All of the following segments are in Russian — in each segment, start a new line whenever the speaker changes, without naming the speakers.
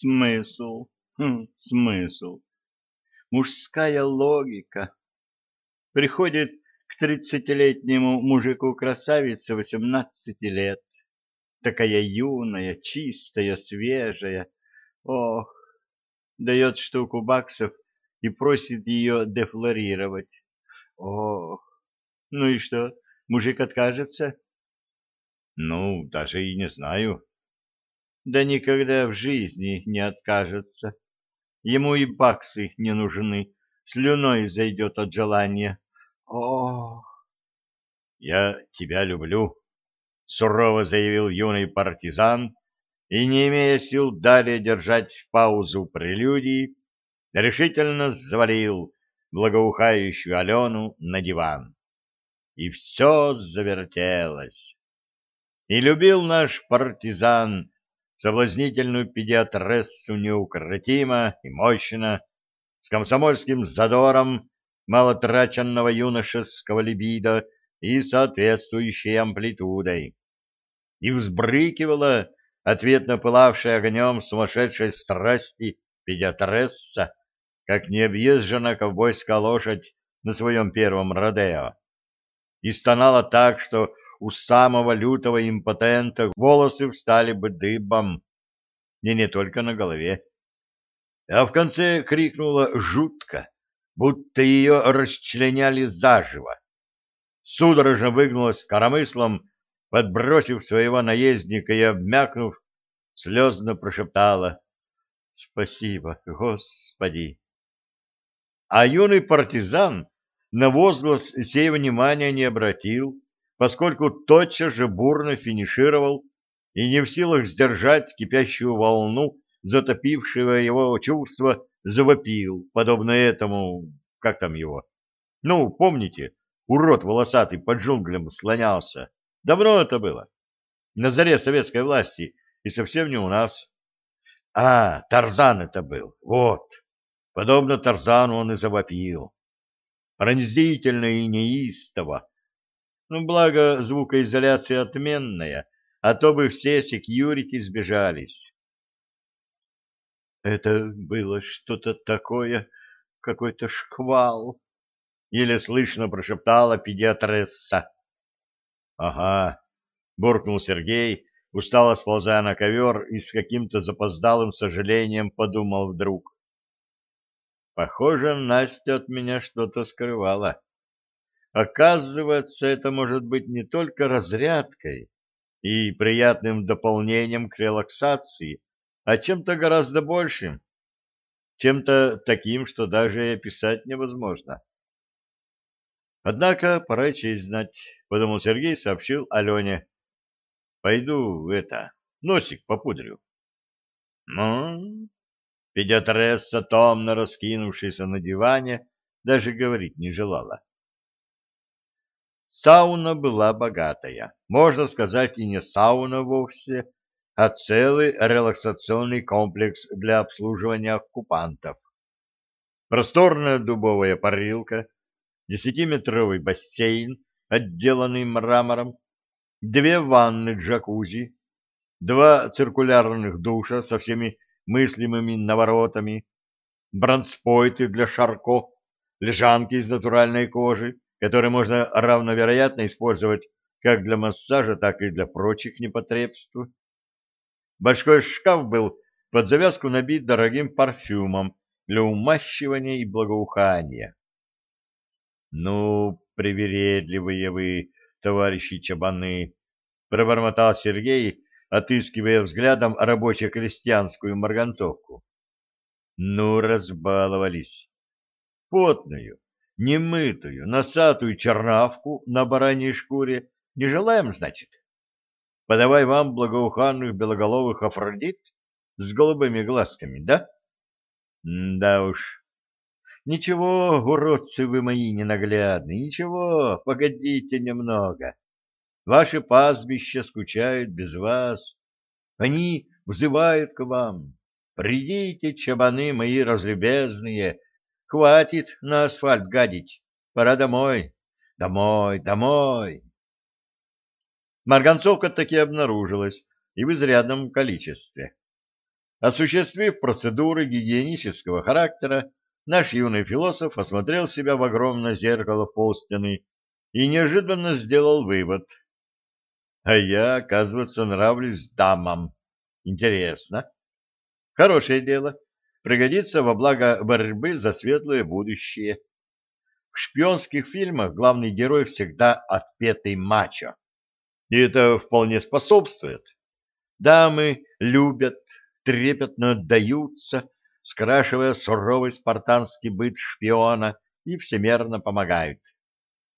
Смысл? Хм, смысл. Мужская логика. Приходит к тридцатилетнему мужику красавица восемнадцати лет. Такая юная, чистая, свежая. Ох, дает штуку баксов и просит ее дефлорировать. Ох, ну и что, мужик откажется?
Ну, даже и не знаю.
Да никогда в жизни не откажется. Ему и баксы не нужны, слюной зайдет от желания. Ох!
Я тебя люблю, сурово заявил юный партизан, и, не имея сил далее держать паузу прелюдии, решительно завалил благоухающую Алену на диван. И все завертелось. И любил наш партизан соблазнительную педиатрессу неукротимо и мощно, с комсомольским задором малотраченного юношеского либидо и соответствующей амплитудой. И взбрыкивала ответно пылавшая огнем сумасшедшей страсти педиатресса, как необъезжена ковбойская лошадь на своем первом родео. И стонала так, что у самого лютого импотента волосы встали бы дыбом, и не только на голове. А в конце крикнула жутко, будто ее расчленяли заживо. Судорожно выгнулась коромыслом, подбросив своего наездника и обмякнув, слезно прошептала «Спасибо, Господи!» А юный партизан на возглас сей внимания не обратил, поскольку тотчас же бурно финишировал и не в силах сдержать кипящую волну, затопившего его чувства, завопил, подобно этому, как там его. Ну, помните, урод волосатый под джунглям слонялся. Давно это было. На заре советской власти и совсем не у нас. А, Тарзан это был, вот. Подобно Тарзану он и завопил. Пронзительно и неистово, ну, благо, звукоизоляция отменная, а то бы все секьюрити сбежались. Это было что-то такое, какой-то шквал, еле слышно прошептала педиатресса. Ага, буркнул Сергей, устало сползая на ковер и с каким-то запоздалым сожалением подумал вдруг. Похоже, Настя от меня что-то скрывала. Оказывается, это может быть не только разрядкой и приятным дополнением к релаксации, а чем-то гораздо большим, чем-то таким, что даже и описать невозможно. Однако пора честь знать, — подумал Сергей, сообщил Алене. — Пойду это, носик попудрю. — Ну? Педиатресса, томно раскинувшаяся на диване, даже говорить не желала. Сауна была богатая, можно сказать и не сауна вовсе, а целый релаксационный комплекс для обслуживания оккупантов. Просторная дубовая парилка, десятиметровый бассейн, отделанный мрамором, две ванны джакузи, два циркулярных душа со всеми мыслимыми наворотами, бронспойты для шарко, лежанки из натуральной кожи, который можно равновероятно использовать как для массажа, так и для прочих непотребств. Большой шкаф был под завязку набит дорогим парфюмом для умащивания и благоухания. «Ну, привередливые вы, товарищи чабаны!» — пробормотал Сергей, отыскивая взглядом рабоче-крестьянскую марганцовку. «Ну, разбаловались! Потную, немытую, носатую чернавку на бараньей шкуре не желаем, значит? Подавай вам благоуханных белоголовых Афродит с голубыми глазками, да? да уж. Ничего, уродцы вы мои ненаглядные, ничего, погодите немного. Ваши пастбища скучают без вас. Они взывают к вам. Придите, чабаны мои разлюбезные, Хватит на асфальт гадить. Пора домой. Домой, домой. Марганцовка таки обнаружилась и в изрядном количестве.
Осуществив процедуры гигиенического характера, наш юный философ осмотрел себя в огромное зеркало полстены и неожиданно сделал вывод. А я, оказывается, нравлюсь дамам. Интересно. Хорошее дело. Пригодится во благо борьбы за светлое будущее. В шпионских фильмах главный герой всегда отпетый мачо. И это вполне способствует. Дамы любят, трепетно отдаются, скрашивая суровый спартанский быт шпиона и всемерно помогают.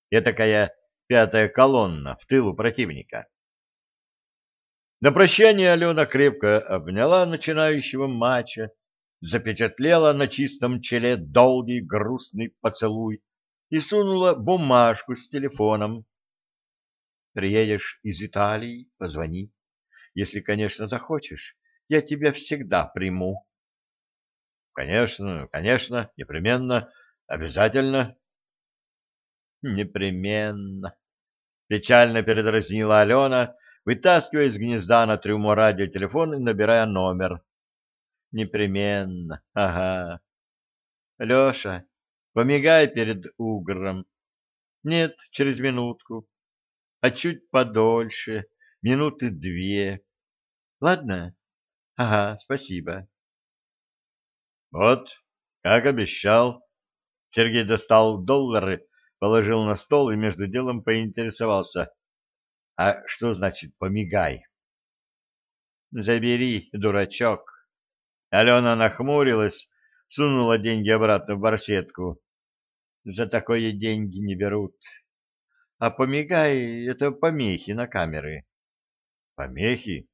Этакая пятая колонна в тылу противника. На прощание Алена крепко обняла начинающего матча, запечатлела на чистом челе долгий грустный поцелуй и сунула бумажку с телефоном. «Приедешь из Италии, позвони. Если, конечно, захочешь, я тебя всегда приму». «Конечно, конечно, непременно, обязательно». «Непременно», — печально передразнила Алена, — вытаскивая из гнезда на трюмо радиотелефон и набирая номер. Непременно. Ага. Леша, помигай перед угром. Нет, через минутку. А чуть подольше, минуты две. Ладно? Ага, спасибо. Вот, как обещал. Сергей достал доллары, положил на стол и между делом поинтересовался. А что значит «помигай»? Забери, дурачок. Алена нахмурилась, сунула деньги обратно в барсетку. За такое деньги не берут. А помигай — это помехи на камеры. Помехи?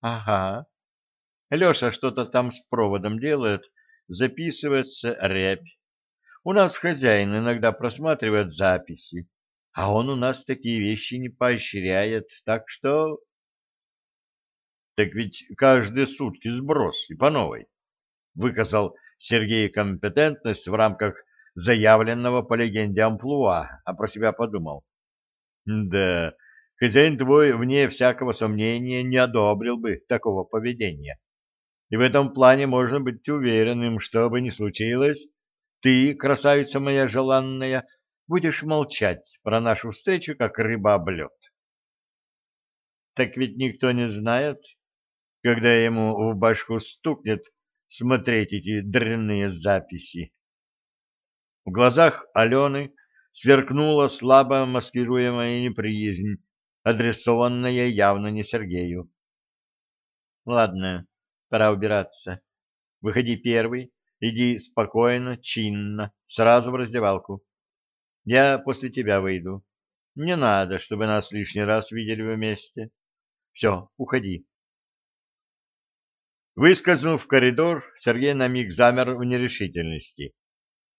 Ага. Леша что-то там с проводом делает, записывается рябь. У нас хозяин иногда просматривает записи. А он у нас такие вещи не поощряет, так что... Так ведь каждые сутки сброс и по новой. Выказал Сергей компетентность в рамках заявленного по легенде амплуа, а про себя подумал. Да, хозяин твой, вне всякого сомнения, не одобрил бы такого поведения. И в этом плане можно быть уверенным, что бы ни случилось, ты, красавица моя желанная, будешь молчать про нашу встречу, как рыба об лед. Так ведь никто не знает, когда ему в башку стукнет смотреть эти дрянные записи. В глазах Алены сверкнула слабо маскируемая неприязнь, адресованная явно не Сергею. — Ладно, пора убираться. Выходи первый, иди спокойно, чинно, сразу в раздевалку. Я после тебя выйду. Не надо, чтобы нас лишний раз видели вместе. Все, уходи. Выскользнув в коридор, Сергей на миг замер в нерешительности.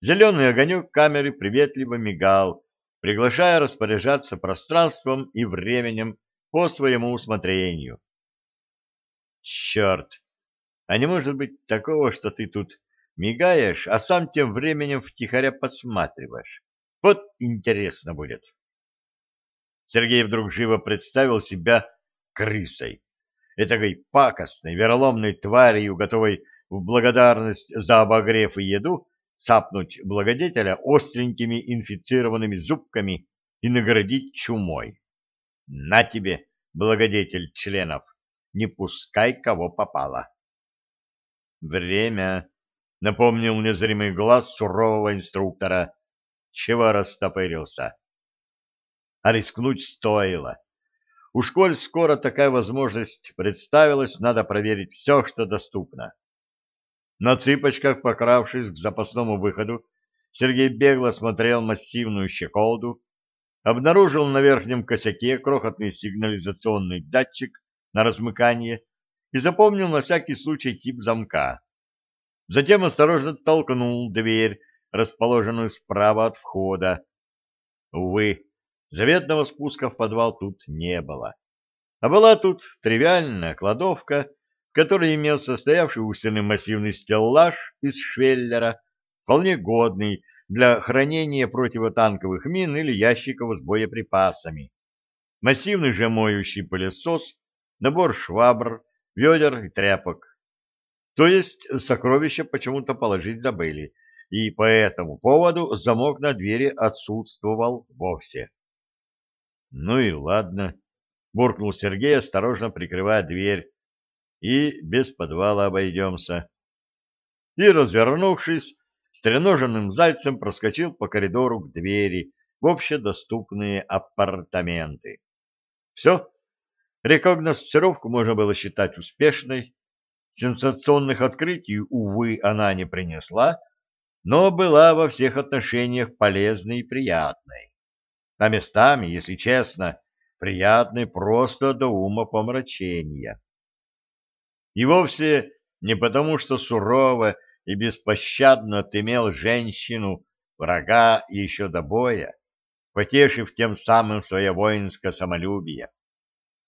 Зеленый огонек камеры приветливо мигал, приглашая распоряжаться пространством и временем по своему усмотрению. Черт! А не может быть такого, что ты тут мигаешь, а сам тем временем втихаря подсматриваешь. Вот интересно будет. Сергей вдруг живо представил себя крысой, этакой пакостной, вероломной тварью, готовой в благодарность за обогрев и еду цапнуть благодетеля остренькими инфицированными зубками и наградить чумой. На тебе, благодетель членов, не пускай кого попало. Время, напомнил незримый глаз сурового инструктора, чего растопырился. А рискнуть стоило. Уж коль скоро такая возможность представилась, надо проверить все, что доступно. На цыпочках, покравшись к запасному выходу, Сергей бегло смотрел массивную щеколду, обнаружил на верхнем косяке крохотный сигнализационный датчик на размыкание и запомнил на всякий случай тип замка. Затем осторожно толкнул дверь, расположенную справа от входа. Увы, заветного спуска в подвал тут не было. А была тут тривиальная кладовка, в которой имелся стоявший у стены массивный стеллаж из швеллера, вполне годный для хранения противотанковых мин или ящиков с боеприпасами. Массивный же моющий пылесос, набор швабр, ведер и тряпок. То есть сокровища почему-то положить забыли, и по этому поводу замок на двери отсутствовал вовсе. Ну и ладно, буркнул Сергей, осторожно прикрывая дверь, и без подвала обойдемся. И, развернувшись, стреноженным зайцем проскочил по коридору к двери в общедоступные апартаменты. Все, рекогносцировку можно было считать успешной, Сенсационных открытий, увы, она не принесла, но была во всех отношениях полезной и приятной. А местами, если честно, приятной просто до ума помрачения. И вовсе не потому, что сурово и беспощадно отымел женщину, врага еще до боя, потешив тем самым свое воинское самолюбие,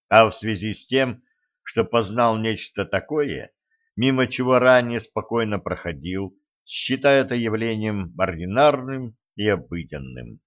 а в связи с тем, что познал нечто такое, мимо чего ранее спокойно проходил, считая это явлением ординарным и обыденным.